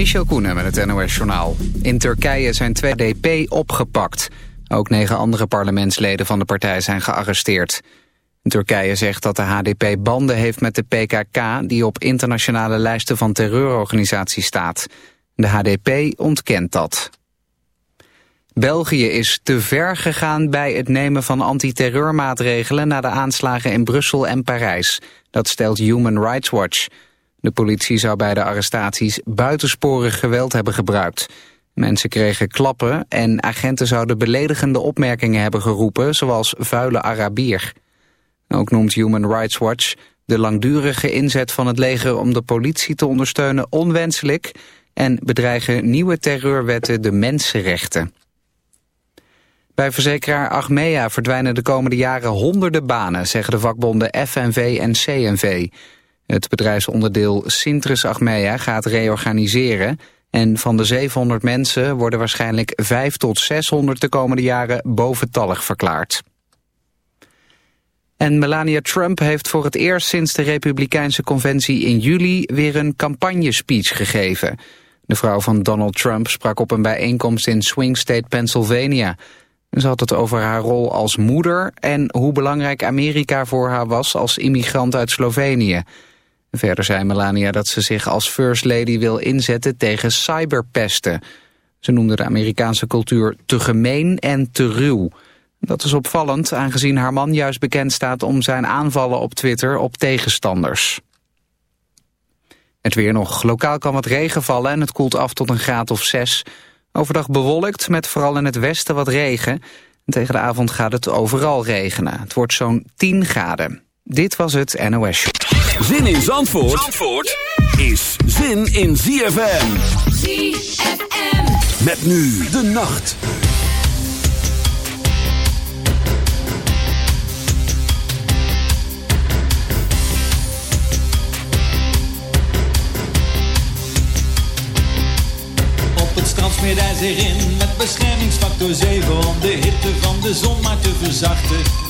Michel Koenen met het NOS-journaal. In Turkije zijn twee DP opgepakt. Ook negen andere parlementsleden van de partij zijn gearresteerd. Turkije zegt dat de HDP banden heeft met de PKK... die op internationale lijsten van terreurorganisaties staat. De HDP ontkent dat. België is te ver gegaan bij het nemen van antiterreurmaatregelen... na de aanslagen in Brussel en Parijs. Dat stelt Human Rights Watch... De politie zou bij de arrestaties buitensporig geweld hebben gebruikt. Mensen kregen klappen en agenten zouden beledigende opmerkingen hebben geroepen, zoals vuile Arabier. Ook noemt Human Rights Watch de langdurige inzet van het leger om de politie te ondersteunen onwenselijk en bedreigen nieuwe terreurwetten de mensenrechten. Bij verzekeraar Achmea verdwijnen de komende jaren honderden banen, zeggen de vakbonden FNV en CNV. Het bedrijfsonderdeel Sintrus Achmea gaat reorganiseren... en van de 700 mensen worden waarschijnlijk 5 tot 600 de komende jaren boventallig verklaard. En Melania Trump heeft voor het eerst sinds de Republikeinse conventie in juli weer een campagnespeech gegeven. De vrouw van Donald Trump sprak op een bijeenkomst in Swing State, Pennsylvania. Ze had het over haar rol als moeder en hoe belangrijk Amerika voor haar was als immigrant uit Slovenië. Verder zei Melania dat ze zich als First Lady wil inzetten tegen cyberpesten. Ze noemde de Amerikaanse cultuur te gemeen en te ruw. Dat is opvallend, aangezien haar man juist bekend staat om zijn aanvallen op Twitter op tegenstanders. Het weer nog. Lokaal kan wat regen vallen en het koelt af tot een graad of zes. Overdag bewolkt, met vooral in het westen wat regen. En tegen de avond gaat het overal regenen. Het wordt zo'n 10 graden. Dit was het NOS. Zin in Zandvoort, Zandvoort is zin in ZFM. ZFM. Met nu de nacht. Op het strand smeert hij zich in met beschermingsfactor 7 om de hitte van de zon maar te verzachten.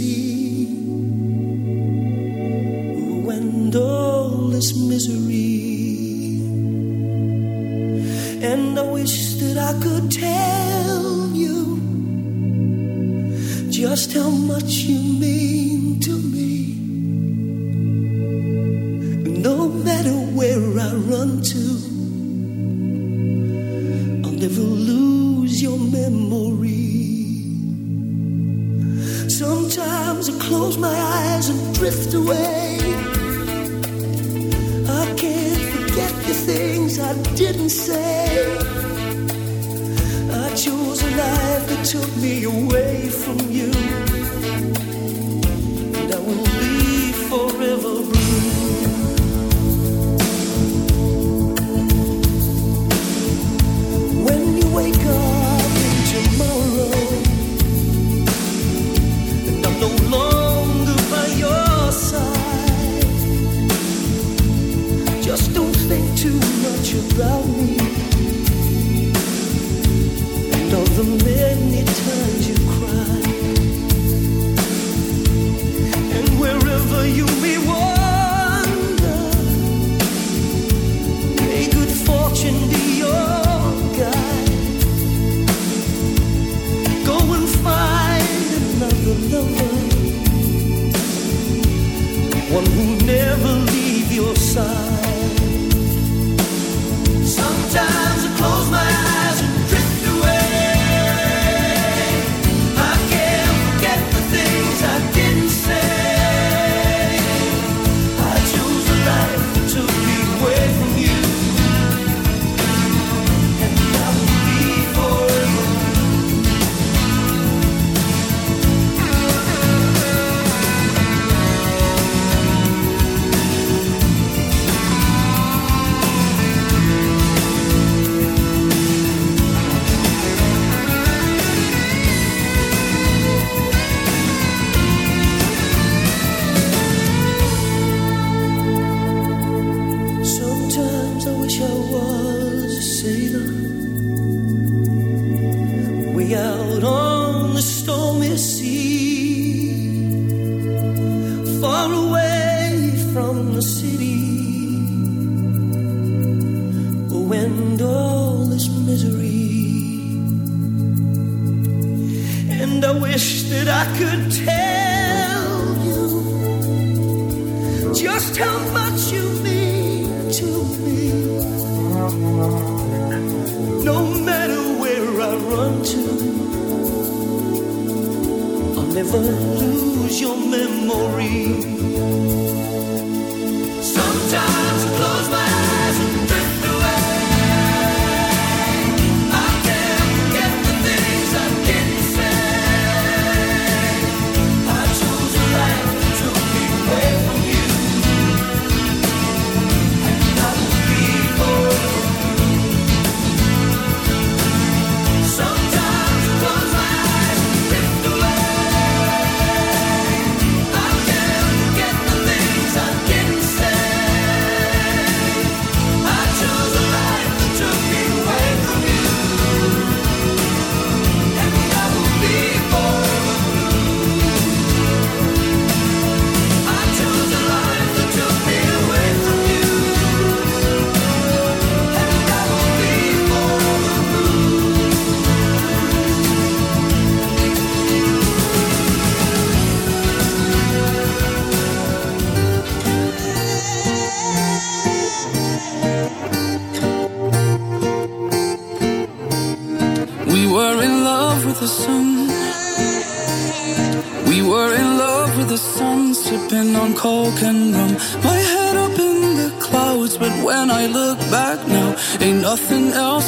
city. All this misery. And I wish that I could tell you just how much you mean.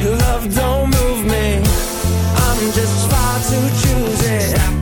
love don't move me. I'm just far too choosy.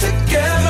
Together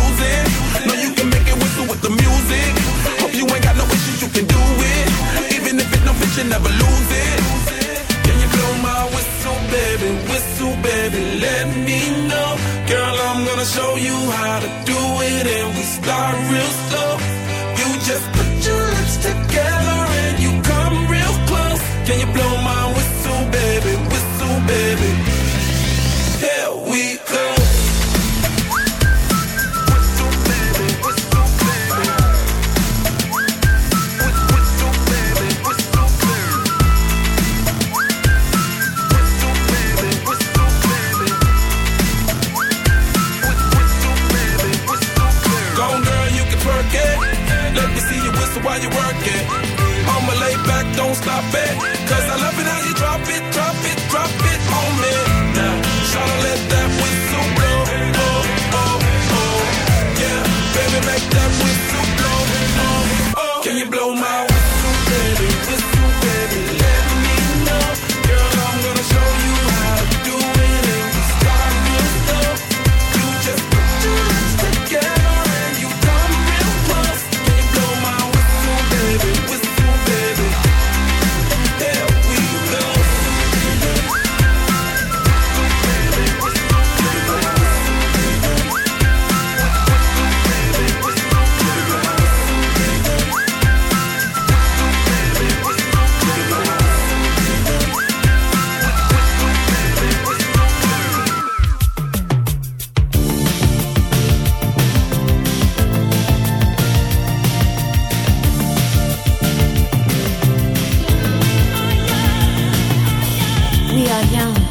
一样。